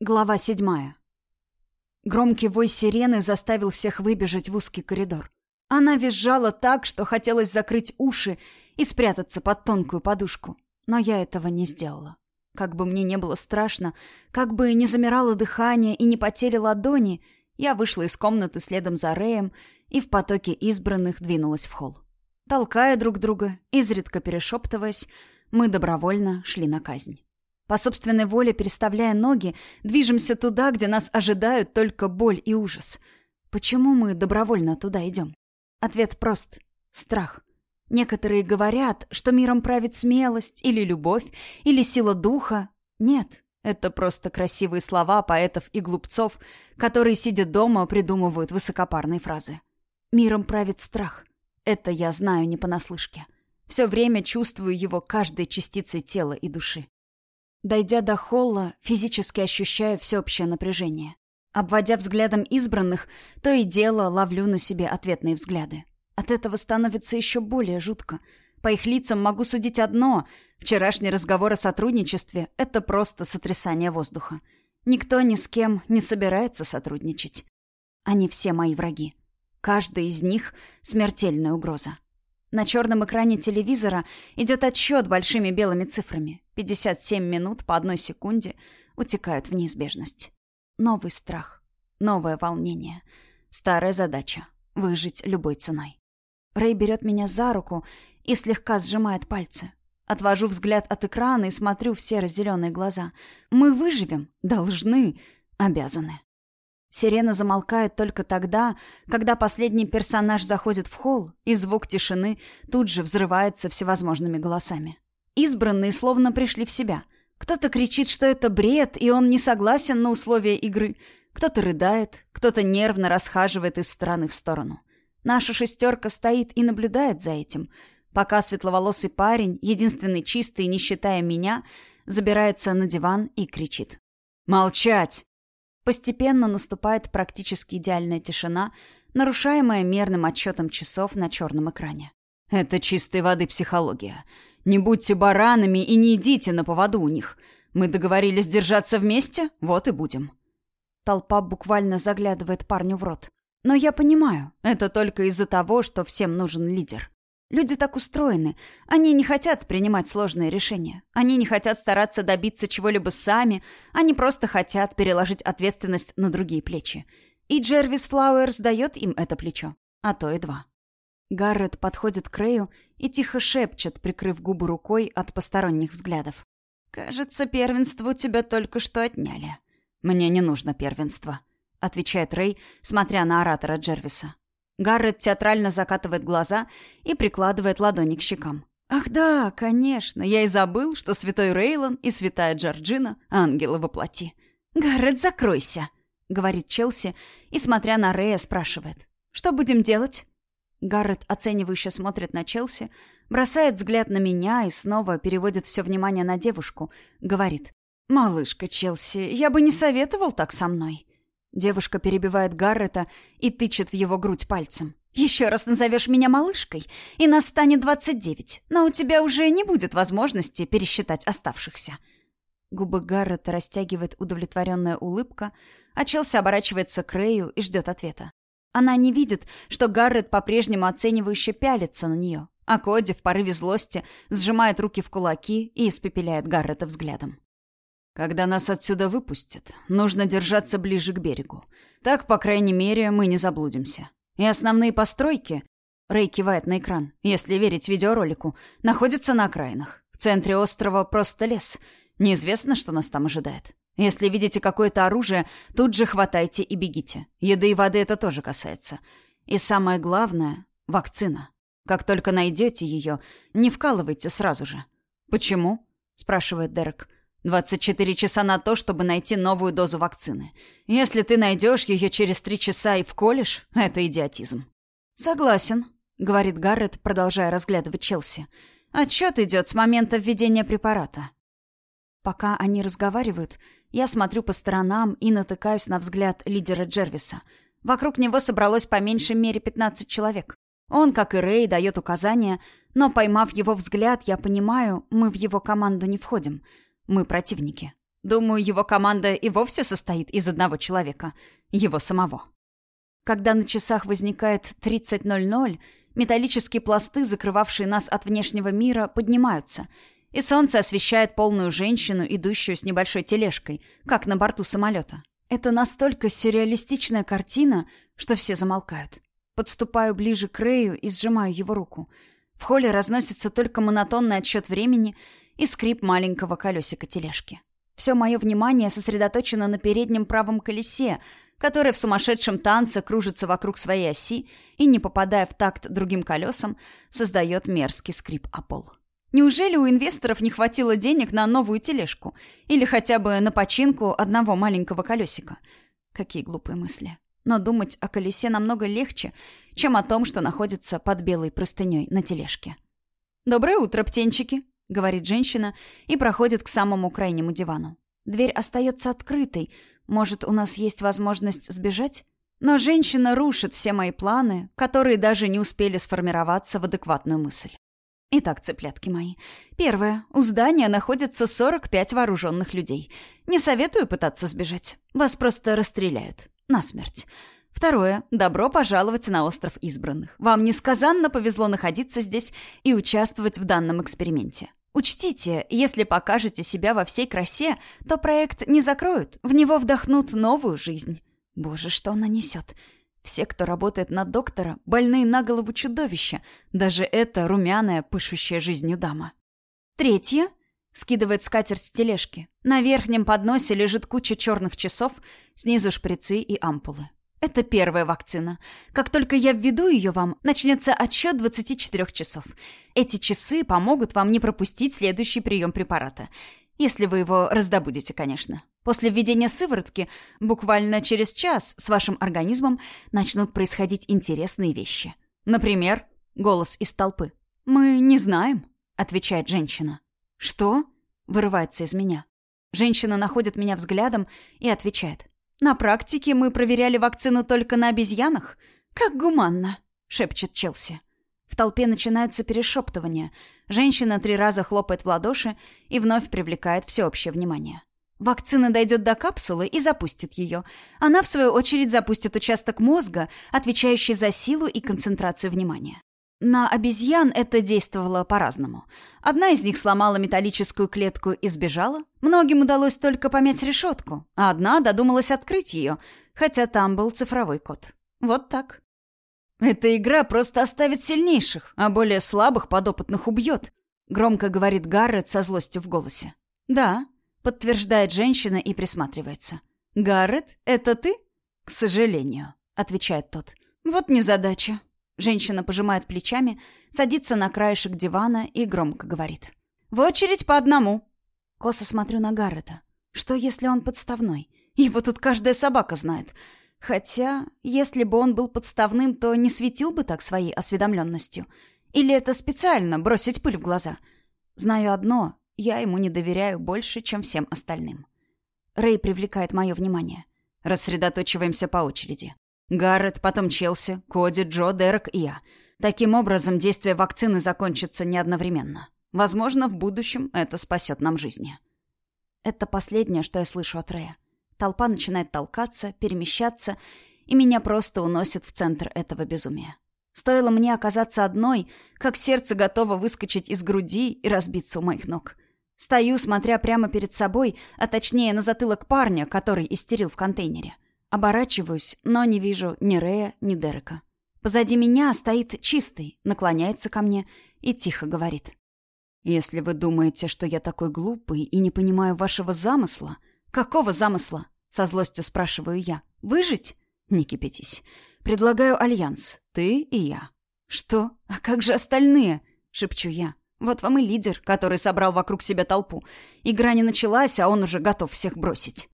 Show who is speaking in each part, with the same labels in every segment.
Speaker 1: Глава седьмая. Громкий вой сирены заставил всех выбежать в узкий коридор. Она визжала так, что хотелось закрыть уши и спрятаться под тонкую подушку. Но я этого не сделала. Как бы мне не было страшно, как бы не замирало дыхание и не потели ладони, я вышла из комнаты следом за Рэем и в потоке избранных двинулась в холл. Толкая друг друга, изредка перешептываясь, мы добровольно шли на казнь. По собственной воле, переставляя ноги, движемся туда, где нас ожидают только боль и ужас. Почему мы добровольно туда идем? Ответ прост. Страх. Некоторые говорят, что миром правит смелость, или любовь, или сила духа. Нет, это просто красивые слова поэтов и глупцов, которые, сидя дома, придумывают высокопарные фразы. Миром правит страх. Это я знаю не понаслышке. Все время чувствую его каждой частицей тела и души. Дойдя до холла, физически ощущаю всеобщее напряжение. Обводя взглядом избранных, то и дело ловлю на себе ответные взгляды. От этого становится еще более жутко. По их лицам могу судить одно. Вчерашний разговор о сотрудничестве — это просто сотрясание воздуха. Никто ни с кем не собирается сотрудничать. Они все мои враги. Каждый из них — смертельная угроза. На черном экране телевизора идет отсчет большими белыми цифрами. 57 минут по одной секунде утекают в неизбежность. Новый страх, новое волнение, старая задача — выжить любой ценой. Рэй берет меня за руку и слегка сжимает пальцы. Отвожу взгляд от экрана и смотрю в серо-зеленые глаза. Мы выживем, должны, обязаны. Сирена замолкает только тогда, когда последний персонаж заходит в холл, и звук тишины тут же взрывается всевозможными голосами. Избранные словно пришли в себя. Кто-то кричит, что это бред, и он не согласен на условия игры. Кто-то рыдает, кто-то нервно расхаживает из стороны в сторону. Наша шестерка стоит и наблюдает за этим, пока светловолосый парень, единственный чистый, не считая меня, забирается на диван и кричит. «Молчать!» Постепенно наступает практически идеальная тишина, нарушаемая мерным отчетом часов на черном экране. «Это чистой воды психология. Не будьте баранами и не идите на поводу у них. Мы договорились держаться вместе, вот и будем». Толпа буквально заглядывает парню в рот. Но я понимаю, это только из-за того, что всем нужен лидер. Люди так устроены. Они не хотят принимать сложные решения. Они не хотят стараться добиться чего-либо сами. Они просто хотят переложить ответственность на другие плечи. И Джервис Флауэрс дает им это плечо. А то и два. Гаррет подходит к Рэю и тихо шепчет, прикрыв губы рукой от посторонних взглядов. «Кажется, первенство у тебя только что отняли». «Мне не нужно первенство», — отвечает Рэй, смотря на оратора Джервиса. Гаррет театрально закатывает глаза и прикладывает ладони к щекам. «Ах да, конечно, я и забыл, что святой Рейлон и святая Джорджина — ангелы во плоти». «Гаррет, закройся!» — говорит Челси и, смотря на Рея, спрашивает. «Что будем делать?» Гаррет оценивающе смотрит на Челси, бросает взгляд на меня и снова переводит все внимание на девушку. Говорит. «Малышка Челси, я бы не советовал так со мной». Девушка перебивает Гаррета и тычет в его грудь пальцем. «Еще раз назовешь меня малышкой, и нас станет двадцать девять, но у тебя уже не будет возможности пересчитать оставшихся». Губы Гаррета растягивает удовлетворенная улыбка, а Челси оборачивается к Рэю и ждет ответа. Она не видит, что Гаррет по-прежнему оценивающе пялится на нее, а Коди в порыве злости сжимает руки в кулаки и испепеляет Гаррета взглядом. Когда нас отсюда выпустят, нужно держаться ближе к берегу. Так, по крайней мере, мы не заблудимся. И основные постройки, Рэй кивает на экран, если верить видеоролику, находятся на окраинах. В центре острова просто лес. Неизвестно, что нас там ожидает. Если видите какое-то оружие, тут же хватайте и бегите. Еды и воды это тоже касается. И самое главное — вакцина. Как только найдете ее, не вкалывайте сразу же. «Почему?» — спрашивает Дерек. 24 часа на то, чтобы найти новую дозу вакцины. Если ты найдешь ее через три часа и вколешь, это идиотизм. Согласен, говорит Гаррет, продолжая разглядывать Челси. Отчет идет с момента введения препарата. Пока они разговаривают, я смотрю по сторонам и натыкаюсь на взгляд лидера Джервиса. Вокруг него собралось по меньшей мере 15 человек. Он, как и Рэй, дает указания, но, поймав его взгляд, я понимаю, мы в его команду не входим — мы противники. Думаю, его команда и вовсе состоит из одного человека. Его самого. Когда на часах возникает 30.00, металлические пласты, закрывавшие нас от внешнего мира, поднимаются, и солнце освещает полную женщину, идущую с небольшой тележкой, как на борту самолета. Это настолько сюрреалистичная картина, что все замолкают. Подступаю ближе к Рэю и сжимаю его руку. В холле разносится только монотонный отсчет времени и скрип маленького колесика тележки. Все мое внимание сосредоточено на переднем правом колесе, которая в сумасшедшем танце кружится вокруг своей оси и, не попадая в такт другим колесам, создает мерзкий скрип о пол. Неужели у инвесторов не хватило денег на новую тележку? Или хотя бы на починку одного маленького колесика? Какие глупые мысли. Но думать о колесе намного легче, чем о том, что находится под белой простыней на тележке. «Доброе утро, птенчики!» — говорит женщина и проходит к самому крайнему дивану. Дверь остается открытой, может, у нас есть возможность сбежать? Но женщина рушит все мои планы, которые даже не успели сформироваться в адекватную мысль. Итак, цыплятки мои. Первое. У здания находится 45 вооруженных людей. Не советую пытаться сбежать. Вас просто расстреляют. Насмерть. Второе. Добро пожаловать на остров избранных. Вам несказанно повезло находиться здесь и участвовать в данном эксперименте. Учтите, если покажете себя во всей красе, то проект не закроют, в него вдохнут новую жизнь. Боже, что она несет. Все, кто работает на доктора, больные на голову чудовища. Даже эта румяная, пышущая жизнью дама. Третье. Скидывает скатерть с тележки. На верхнем подносе лежит куча черных часов, снизу шприцы и ампулы. Это первая вакцина. Как только я введу ее вам, начнется отсчет 24 часов. Эти часы помогут вам не пропустить следующий прием препарата. Если вы его раздобудете, конечно. После введения сыворотки, буквально через час, с вашим организмом начнут происходить интересные вещи. Например, голос из толпы. «Мы не знаем», — отвечает женщина. «Что?» — вырывается из меня. Женщина находит меня взглядом и отвечает. На практике мы проверяли вакцину только на обезьянах. Как гуманно, шепчет Челси. В толпе начинаются перешептывания. Женщина три раза хлопает в ладоши и вновь привлекает всеобщее внимание. Вакцина дойдет до капсулы и запустит ее. Она, в свою очередь, запустит участок мозга, отвечающий за силу и концентрацию внимания. На обезьян это действовало по-разному. Одна из них сломала металлическую клетку и сбежала. Многим удалось только помять решетку, а одна додумалась открыть ее, хотя там был цифровой код. Вот так. «Эта игра просто оставит сильнейших, а более слабых подопытных убьет», громко говорит Гаррет со злостью в голосе. «Да», подтверждает женщина и присматривается. «Гаррет, это ты?» «К сожалению», — отвечает тот. «Вот незадача. Женщина пожимает плечами, садится на краешек дивана и громко говорит. «В очередь по одному!» Косо смотрю на Гаррета. Что, если он подставной? Его тут каждая собака знает. Хотя, если бы он был подставным, то не светил бы так своей осведомленностью. Или это специально бросить пыль в глаза? Знаю одно, я ему не доверяю больше, чем всем остальным. Рэй привлекает мое внимание. Рассредоточиваемся по очереди. Гаррет, потом Челси, Коди, Джо, Дерек и я. Таким образом, действие вакцины закончится не одновременно. Возможно, в будущем это спасет нам жизни. Это последнее, что я слышу от Рэя. Толпа начинает толкаться, перемещаться, и меня просто уносит в центр этого безумия. Стоило мне оказаться одной, как сердце готово выскочить из груди и разбиться у моих ног. Стою, смотря прямо перед собой, а точнее на затылок парня, который истерил в контейнере. Оборачиваюсь, но не вижу ни Рея, ни Дерека. Позади меня стоит чистый, наклоняется ко мне и тихо говорит. «Если вы думаете, что я такой глупый и не понимаю вашего замысла...» «Какого замысла?» — со злостью спрашиваю я. «Выжить?» «Не кипятись. Предлагаю альянс. Ты и я». «Что? А как же остальные?» — шепчу я. «Вот вам и лидер, который собрал вокруг себя толпу. Игра не началась, а он уже готов всех бросить».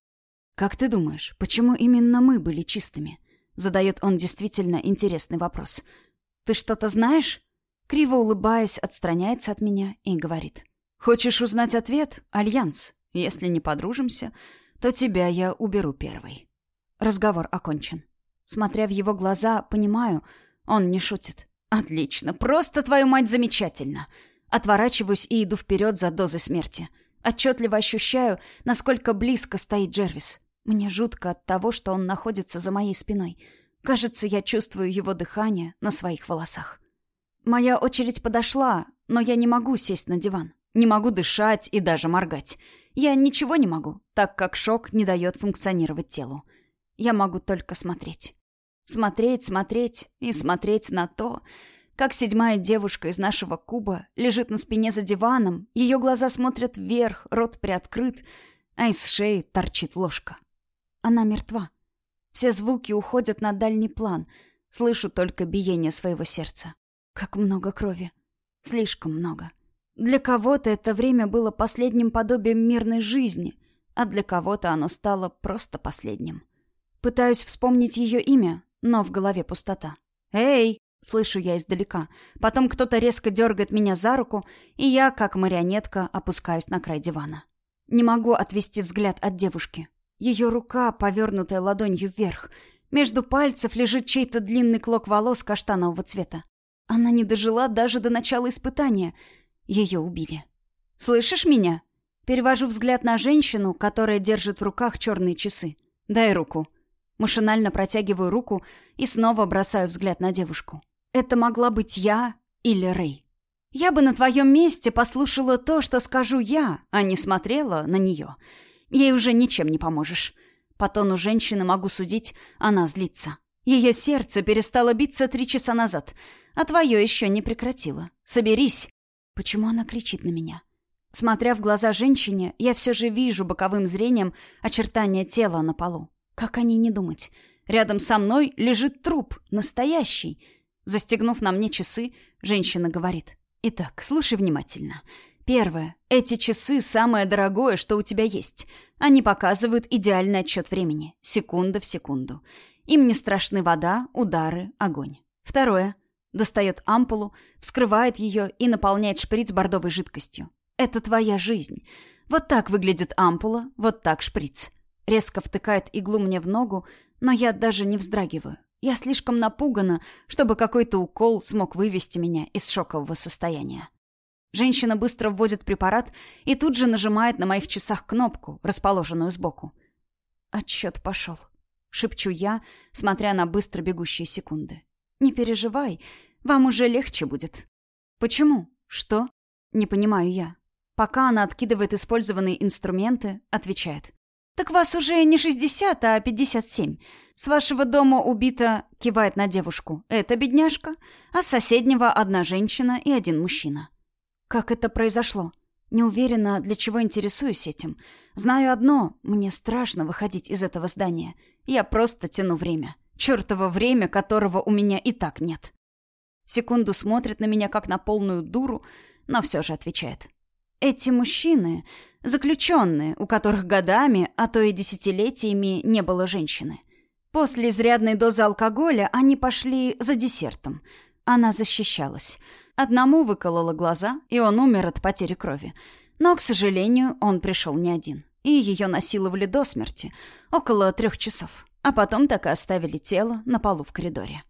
Speaker 1: «Как ты думаешь, почему именно мы были чистыми?» Задает он действительно интересный вопрос. «Ты что-то знаешь?» Криво улыбаясь, отстраняется от меня и говорит. «Хочешь узнать ответ? Альянс. Если не подружимся, то тебя я уберу первой». Разговор окончен. Смотря в его глаза, понимаю, он не шутит. «Отлично, просто твою мать замечательно!» Отворачиваюсь и иду вперед за дозой смерти. Отчетливо ощущаю, насколько близко стоит Джервис. Мне жутко от того, что он находится за моей спиной. Кажется, я чувствую его дыхание на своих волосах. Моя очередь подошла, но я не могу сесть на диван. Не могу дышать и даже моргать. Я ничего не могу, так как шок не дает функционировать телу. Я могу только смотреть. Смотреть, смотреть и смотреть на то, как седьмая девушка из нашего куба лежит на спине за диваном, ее глаза смотрят вверх, рот приоткрыт, а из шеи торчит ложка. Она мертва. Все звуки уходят на дальний план. Слышу только биение своего сердца. Как много крови. Слишком много. Для кого-то это время было последним подобием мирной жизни, а для кого-то оно стало просто последним. Пытаюсь вспомнить ее имя, но в голове пустота. «Эй!» — слышу я издалека. Потом кто-то резко дергает меня за руку, и я, как марионетка, опускаюсь на край дивана. Не могу отвести взгляд от девушки. Ее рука, повернутая ладонью вверх. Между пальцев лежит чей-то длинный клок волос каштанового цвета. Она не дожила даже до начала испытания. Ее убили. «Слышишь меня?» Перевожу взгляд на женщину, которая держит в руках черные часы. «Дай руку». Машинально протягиваю руку и снова бросаю взгляд на девушку. Это могла быть я или Рэй. Я бы на твоем месте послушала то, что скажу я, а не смотрела на нее. Ей уже ничем не поможешь. По тону женщины могу судить, она злится. Ее сердце перестало биться три часа назад, а твое еще не прекратило. Соберись. Почему она кричит на меня? Смотря в глаза женщине, я все же вижу боковым зрением очертания тела на полу. Как о ней не думать? Рядом со мной лежит труп, настоящий. Застегнув на мне часы, женщина говорит. «Итак, слушай внимательно. Первое. Эти часы — самое дорогое, что у тебя есть. Они показывают идеальный отчет времени. Секунда в секунду. Им не страшны вода, удары, огонь. Второе. Достает ампулу, вскрывает ее и наполняет шприц бордовой жидкостью. Это твоя жизнь. Вот так выглядит ампула, вот так шприц. Резко втыкает иглу мне в ногу, но я даже не вздрагиваю. Я слишком напугана, чтобы какой-то укол смог вывести меня из шокового состояния. Женщина быстро вводит препарат и тут же нажимает на моих часах кнопку, расположенную сбоку. Отсчет пошел. Шепчу я, смотря на быстро бегущие секунды. «Не переживай, вам уже легче будет». «Почему? Что?» Не понимаю я. Пока она откидывает использованные инструменты, отвечает. «Так вас уже не 60, а 57. С вашего дома убита...» — кивает на девушку. «Это бедняжка, а с соседнего одна женщина и один мужчина». «Как это произошло?» Не уверена, для чего интересуюсь этим. Знаю одно — мне страшно выходить из этого здания. Я просто тяну время. Чёртово время, которого у меня и так нет. Секунду смотрит на меня, как на полную дуру, но все же отвечает. Эти мужчины — заключенные, у которых годами, а то и десятилетиями не было женщины. После изрядной дозы алкоголя они пошли за десертом. Она защищалась. Одному выколола глаза, и он умер от потери крови. Но, к сожалению, он пришел не один. И ее насиловали до смерти, около трех часов. А потом так и оставили тело на полу в коридоре.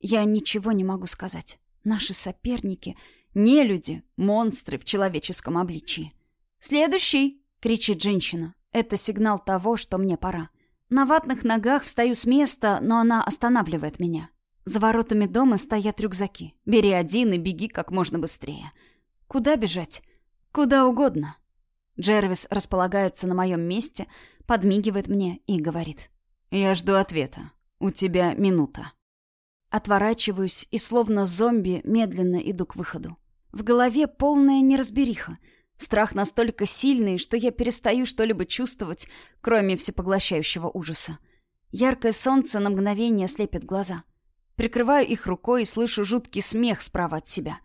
Speaker 1: Я ничего не могу сказать. Наши соперники — не люди, монстры в человеческом обличии. «Следующий!» — кричит женщина. Это сигнал того, что мне пора. На ватных ногах встаю с места, но она останавливает меня. За воротами дома стоят рюкзаки. Бери один и беги как можно быстрее. Куда бежать? Куда угодно. Джервис располагается на моем месте, подмигивает мне и говорит. «Я жду ответа. У тебя минута». Отворачиваюсь и словно зомби медленно иду к выходу. В голове полная неразбериха. Страх настолько сильный, что я перестаю что-либо чувствовать, кроме всепоглощающего ужаса. Яркое солнце на мгновение слепит глаза. Прикрываю их рукой и слышу жуткий смех справа от себя.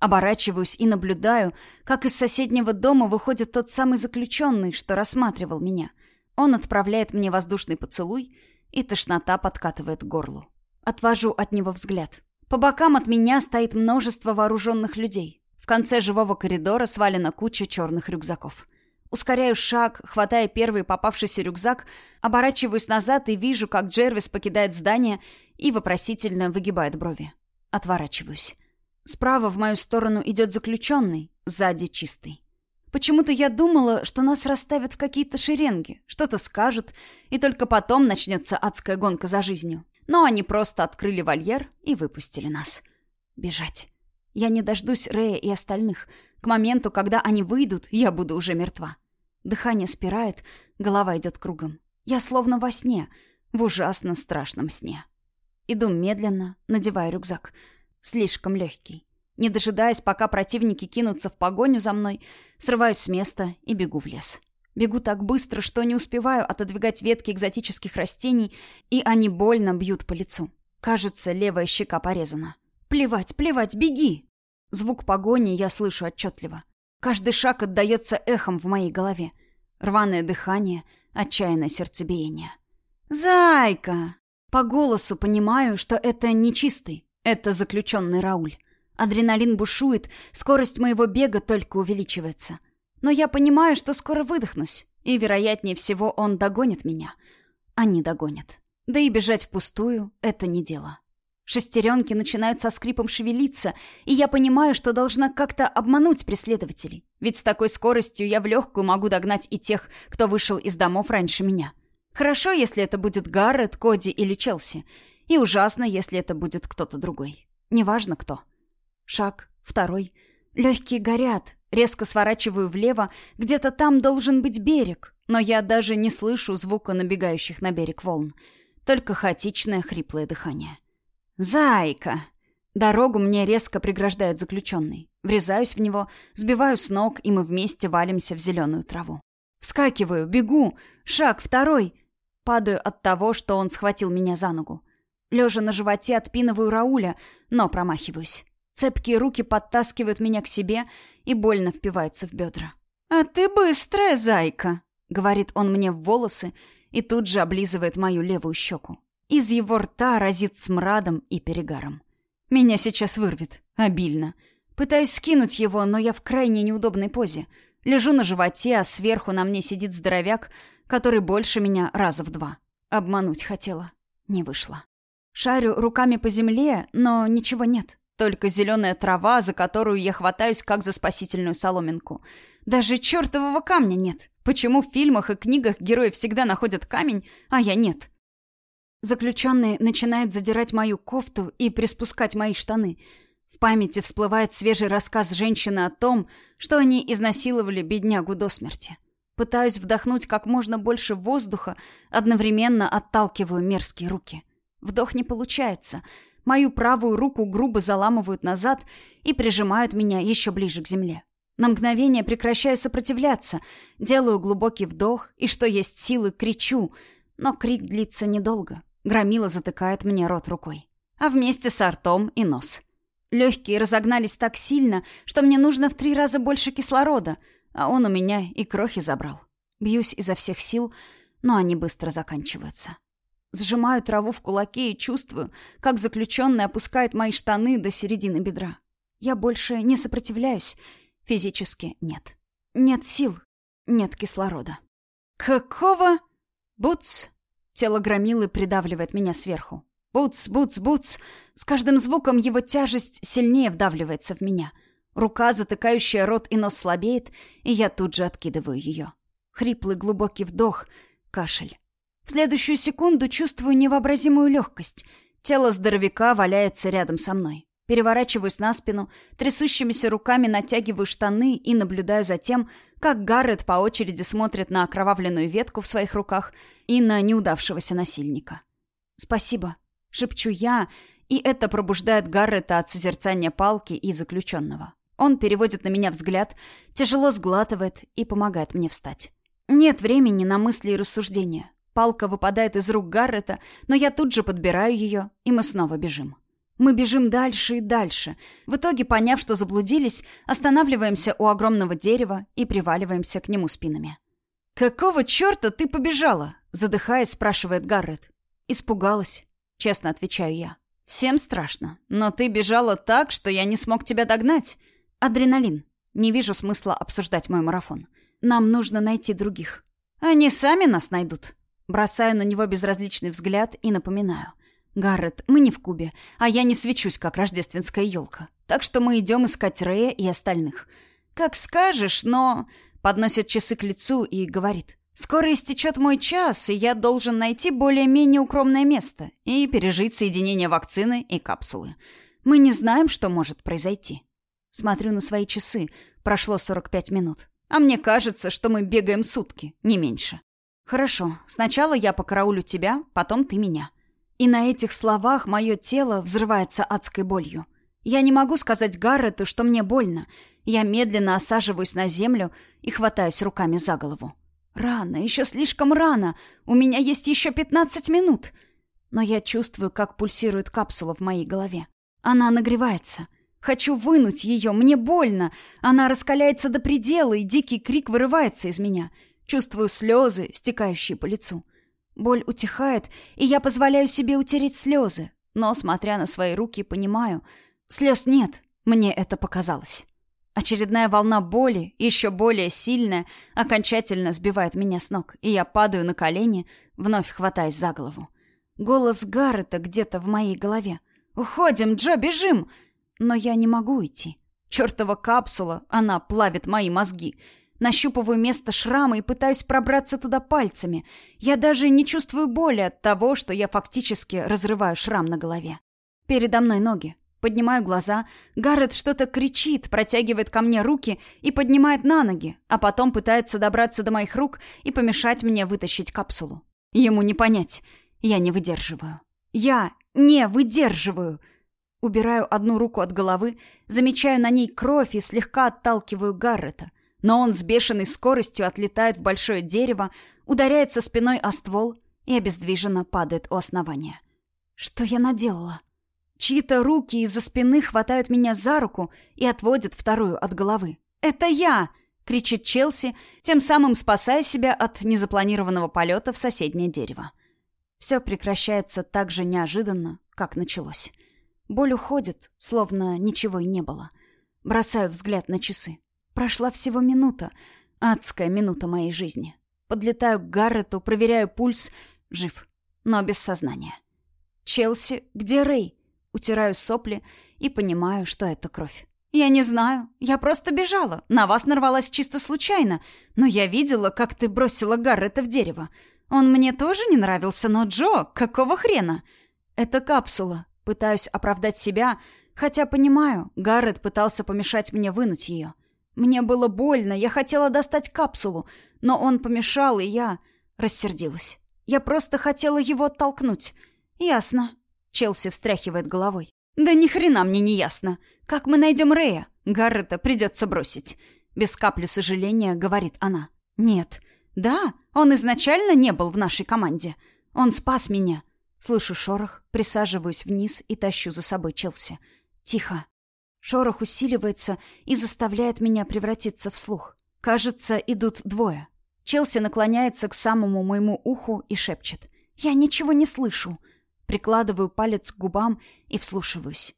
Speaker 1: Оборачиваюсь и наблюдаю, как из соседнего дома выходит тот самый заключенный, что рассматривал меня. Он отправляет мне воздушный поцелуй, и тошнота подкатывает к горлу. Отвожу от него взгляд. По бокам от меня стоит множество вооруженных людей конце живого коридора свалена куча черных рюкзаков. Ускоряю шаг, хватая первый попавшийся рюкзак, оборачиваюсь назад и вижу, как Джервис покидает здание и вопросительно выгибает брови. Отворачиваюсь. Справа в мою сторону идет заключенный, сзади чистый. Почему-то я думала, что нас расставят в какие-то шеренги, что-то скажут, и только потом начнется адская гонка за жизнью. Но они просто открыли вольер и выпустили нас. Бежать. Я не дождусь Рея и остальных. К моменту, когда они выйдут, я буду уже мертва. Дыхание спирает, голова идет кругом. Я словно во сне, в ужасно страшном сне. Иду медленно, надевая рюкзак. Слишком легкий. Не дожидаясь, пока противники кинутся в погоню за мной, срываюсь с места и бегу в лес. Бегу так быстро, что не успеваю отодвигать ветки экзотических растений, и они больно бьют по лицу. Кажется, левая щека порезана. «Плевать, плевать, беги!» Звук погони я слышу отчетливо. Каждый шаг отдается эхом в моей голове. Рваное дыхание, отчаянное сердцебиение. «Зайка!» По голосу понимаю, что это не чистый, это заключенный Рауль. Адреналин бушует, скорость моего бега только увеличивается. Но я понимаю, что скоро выдохнусь, и, вероятнее всего, он догонит меня. Они догонят. Да и бежать впустую — это не дело. Шестеренки начинают со скрипом шевелиться, и я понимаю, что должна как-то обмануть преследователей. Ведь с такой скоростью я в легкую могу догнать и тех, кто вышел из домов раньше меня. Хорошо, если это будет Гаррет, Коди или Челси. И ужасно, если это будет кто-то другой. Неважно кто. Шаг, второй. Легкие горят. Резко сворачиваю влево. Где-то там должен быть берег. Но я даже не слышу звука набегающих на берег волн. Только хаотичное хриплое дыхание. «Зайка!» Дорогу мне резко преграждает заключенный. Врезаюсь в него, сбиваю с ног, и мы вместе валимся в зеленую траву. Вскакиваю, бегу. Шаг второй. Падаю от того, что он схватил меня за ногу. Лежа на животе отпинываю Рауля, но промахиваюсь. Цепкие руки подтаскивают меня к себе и больно впиваются в бедра. «А ты быстрая, зайка!» — говорит он мне в волосы и тут же облизывает мою левую щеку. Из его рта разит смрадом и перегаром. Меня сейчас вырвет. Обильно. Пытаюсь скинуть его, но я в крайне неудобной позе. Лежу на животе, а сверху на мне сидит здоровяк, который больше меня раза в два. Обмануть хотела. Не вышло. Шарю руками по земле, но ничего нет. Только зеленая трава, за которую я хватаюсь, как за спасительную соломинку. Даже чертового камня нет. Почему в фильмах и книгах герои всегда находят камень, а я нет? Заключенный начинает задирать мою кофту и приспускать мои штаны. В памяти всплывает свежий рассказ женщины о том, что они изнасиловали беднягу до смерти. Пытаюсь вдохнуть как можно больше воздуха, одновременно отталкиваю мерзкие руки. Вдох не получается — Мою правую руку грубо заламывают назад и прижимают меня еще ближе к земле. На мгновение прекращаю сопротивляться, делаю глубокий вдох и, что есть силы, кричу. Но крик длится недолго. Громила затыкает мне рот рукой. А вместе с ртом и нос. Легкие разогнались так сильно, что мне нужно в три раза больше кислорода, а он у меня и крохи забрал. Бьюсь изо всех сил, но они быстро заканчиваются. Сжимаю траву в кулаке и чувствую, как заключенный опускает мои штаны до середины бедра. Я больше не сопротивляюсь. Физически нет. Нет сил. Нет кислорода. «Какого?» «Буц!» Тело громилы придавливает меня сверху. «Буц, буц, буц!» С каждым звуком его тяжесть сильнее вдавливается в меня. Рука, затыкающая рот и нос, слабеет, и я тут же откидываю ее. Хриплый глубокий вдох, кашель. В следующую секунду чувствую невообразимую легкость. Тело здоровяка валяется рядом со мной. Переворачиваюсь на спину, трясущимися руками натягиваю штаны и наблюдаю за тем, как Гаррет по очереди смотрит на окровавленную ветку в своих руках и на неудавшегося насильника. «Спасибо», — шепчу я, и это пробуждает Гаррета от созерцания палки и заключенного. Он переводит на меня взгляд, тяжело сглатывает и помогает мне встать. Нет времени на мысли и рассуждения. Палка выпадает из рук Гаррета, но я тут же подбираю ее, и мы снова бежим. Мы бежим дальше и дальше. В итоге, поняв, что заблудились, останавливаемся у огромного дерева и приваливаемся к нему спинами. «Какого черта ты побежала?» Задыхаясь, спрашивает Гаррет. «Испугалась», — честно отвечаю я. «Всем страшно. Но ты бежала так, что я не смог тебя догнать. Адреналин. Не вижу смысла обсуждать мой марафон. Нам нужно найти других. Они сами нас найдут», Бросаю на него безразличный взгляд и напоминаю. «Гаррет, мы не в Кубе, а я не свечусь, как рождественская елка. Так что мы идем искать Рея и остальных. «Как скажешь, но...» Подносит часы к лицу и говорит. «Скоро истечет мой час, и я должен найти более-менее укромное место и пережить соединение вакцины и капсулы. Мы не знаем, что может произойти». Смотрю на свои часы. Прошло 45 минут. А мне кажется, что мы бегаем сутки, не меньше. Хорошо, сначала я покараулю тебя, потом ты меня. И на этих словах мое тело взрывается адской болью. Я не могу сказать Гаррету, что мне больно. Я медленно осаживаюсь на землю и хватаюсь руками за голову. Рано, еще слишком рано. У меня есть еще 15 минут. Но я чувствую, как пульсирует капсула в моей голове. Она нагревается. Хочу вынуть ее, мне больно. Она раскаляется до предела, и дикий крик вырывается из меня. Чувствую слезы, стекающие по лицу. Боль утихает, и я позволяю себе утереть слезы. Но, смотря на свои руки, понимаю, слез нет, мне это показалось. Очередная волна боли, еще более сильная, окончательно сбивает меня с ног, и я падаю на колени, вновь хватаясь за голову. Голос Гаррета где-то в моей голове. «Уходим, Джо, бежим!» Но я не могу идти. Чертова капсула, она плавит мои мозги. Нащупываю место шрама и пытаюсь пробраться туда пальцами. Я даже не чувствую боли от того, что я фактически разрываю шрам на голове. Передо мной ноги. Поднимаю глаза. Гаррет что-то кричит, протягивает ко мне руки и поднимает на ноги, а потом пытается добраться до моих рук и помешать мне вытащить капсулу. Ему не понять. Я не выдерживаю. Я не выдерживаю. Убираю одну руку от головы, замечаю на ней кровь и слегка отталкиваю Гаррета но он с бешеной скоростью отлетает в большое дерево, ударяется спиной о ствол и обездвиженно падает у основания. Что я наделала? Чьи-то руки из-за спины хватают меня за руку и отводят вторую от головы. «Это я!» — кричит Челси, тем самым спасая себя от незапланированного полета в соседнее дерево. Все прекращается так же неожиданно, как началось. Боль уходит, словно ничего и не было. Бросаю взгляд на часы. Прошла всего минута. Адская минута моей жизни. Подлетаю к Гаррету, проверяю пульс. Жив, но без сознания. «Челси, где Рэй?» Утираю сопли и понимаю, что это кровь. «Я не знаю. Я просто бежала. На вас нарвалась чисто случайно. Но я видела, как ты бросила Гаррета в дерево. Он мне тоже не нравился, но Джо, какого хрена?» «Это капсула. Пытаюсь оправдать себя, хотя понимаю, Гаррет пытался помешать мне вынуть ее. Мне было больно, я хотела достать капсулу, но он помешал, и я рассердилась. Я просто хотела его оттолкнуть. Ясно. Челси встряхивает головой. Да ни хрена мне не ясно. Как мы найдем Рея? Гаррета придется бросить. Без капли сожаления говорит она. Нет. Да, он изначально не был в нашей команде. Он спас меня. Слышу шорох, присаживаюсь вниз и тащу за собой Челси. Тихо. Шорох усиливается и заставляет меня превратиться в слух. Кажется, идут двое. Челси наклоняется к самому моему уху и шепчет. «Я ничего не слышу». Прикладываю палец к губам и вслушиваюсь.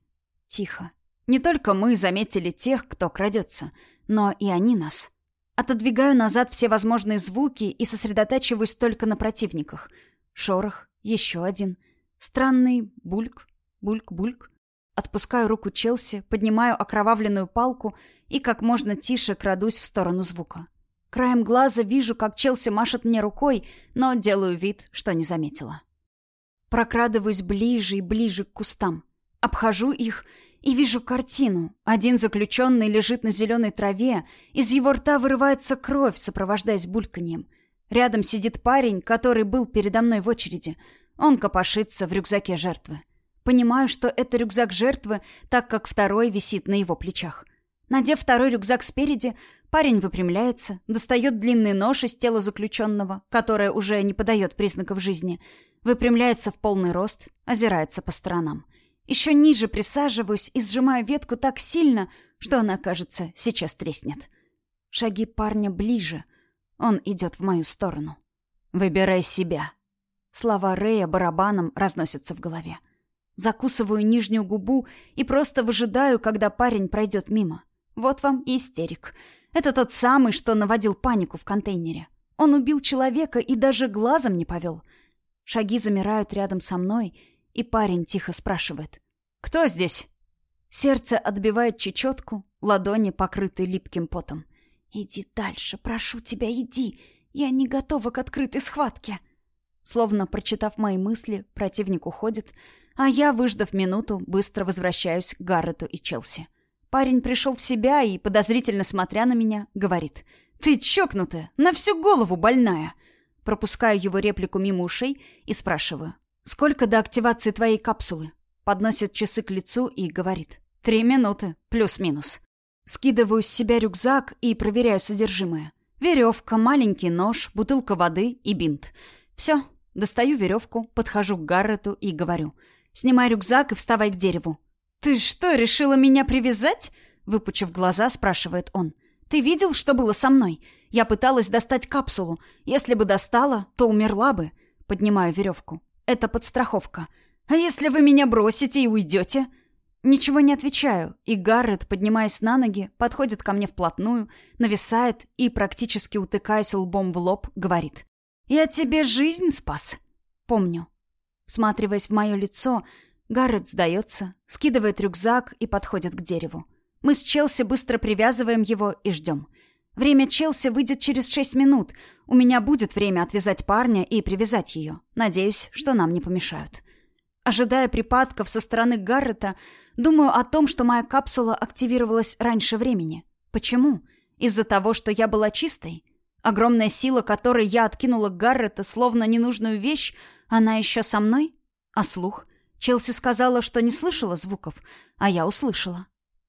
Speaker 1: Тихо. Не только мы заметили тех, кто крадется, но и они нас. Отодвигаю назад все возможные звуки и сосредотачиваюсь только на противниках. Шорох, еще один. Странный бульк, бульк-бульк. Отпускаю руку Челси, поднимаю окровавленную палку и как можно тише крадусь в сторону звука. Краем глаза вижу, как Челси машет мне рукой, но делаю вид, что не заметила. Прокрадываюсь ближе и ближе к кустам. Обхожу их и вижу картину. Один заключенный лежит на зеленой траве, из его рта вырывается кровь, сопровождаясь бульканьем. Рядом сидит парень, который был передо мной в очереди. Он копошится в рюкзаке жертвы. Понимаю, что это рюкзак жертвы, так как второй висит на его плечах. Надев второй рюкзак спереди, парень выпрямляется, достает длинный нож из тела заключенного, которое уже не подает признаков жизни, выпрямляется в полный рост, озирается по сторонам. Еще ниже присаживаюсь и сжимаю ветку так сильно, что она, кажется, сейчас треснет. Шаги парня ближе. Он идет в мою сторону. «Выбирай себя». Слова Рэя барабаном разносятся в голове. Закусываю нижнюю губу и просто выжидаю, когда парень пройдет мимо. Вот вам и истерик. Это тот самый, что наводил панику в контейнере. Он убил человека и даже глазом не повел. Шаги замирают рядом со мной, и парень тихо спрашивает. «Кто здесь?» Сердце отбивает чечетку, ладони покрыты липким потом. «Иди дальше, прошу тебя, иди! Я не готова к открытой схватке!» Словно прочитав мои мысли, противник уходит, а я, выждав минуту, быстро возвращаюсь к Гаррету и Челси. Парень пришел в себя и, подозрительно смотря на меня, говорит «Ты чокнутая, на всю голову больная!» Пропускаю его реплику мимо ушей и спрашиваю «Сколько до активации твоей капсулы?» Подносит часы к лицу и говорит «Три минуты, плюс-минус». Скидываю с себя рюкзак и проверяю содержимое. Веревка, маленький нож, бутылка воды и бинт. Все, достаю веревку, подхожу к Гаррету и говорю «Снимай рюкзак и вставай к дереву». «Ты что, решила меня привязать?» Выпучив глаза, спрашивает он. «Ты видел, что было со мной? Я пыталась достать капсулу. Если бы достала, то умерла бы». Поднимаю веревку. «Это подстраховка. А если вы меня бросите и уйдете?» Ничего не отвечаю, и Гаррет, поднимаясь на ноги, подходит ко мне вплотную, нависает и, практически утыкаясь лбом в лоб, говорит. «Я тебе жизнь спас?» «Помню». Всматриваясь в мое лицо, Гаррет сдается, скидывает рюкзак и подходит к дереву. Мы с Челси быстро привязываем его и ждем. Время Челси выйдет через шесть минут. У меня будет время отвязать парня и привязать ее. Надеюсь, что нам не помешают. Ожидая припадков со стороны Гаррета, думаю о том, что моя капсула активировалась раньше времени. Почему? Из-за того, что я была чистой? Огромная сила, которой я откинула Гаррета, словно ненужную вещь, она еще со мной? А слух? Челси сказала, что не слышала звуков, а я услышала.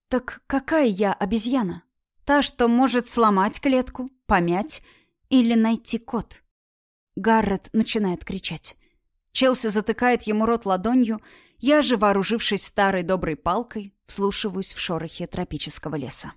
Speaker 1: Так какая я обезьяна? Та, что может сломать клетку, помять или найти код? Гаррет начинает кричать. Челси затыкает ему рот ладонью, я же, вооружившись старой доброй палкой, вслушиваюсь в шорохи тропического леса.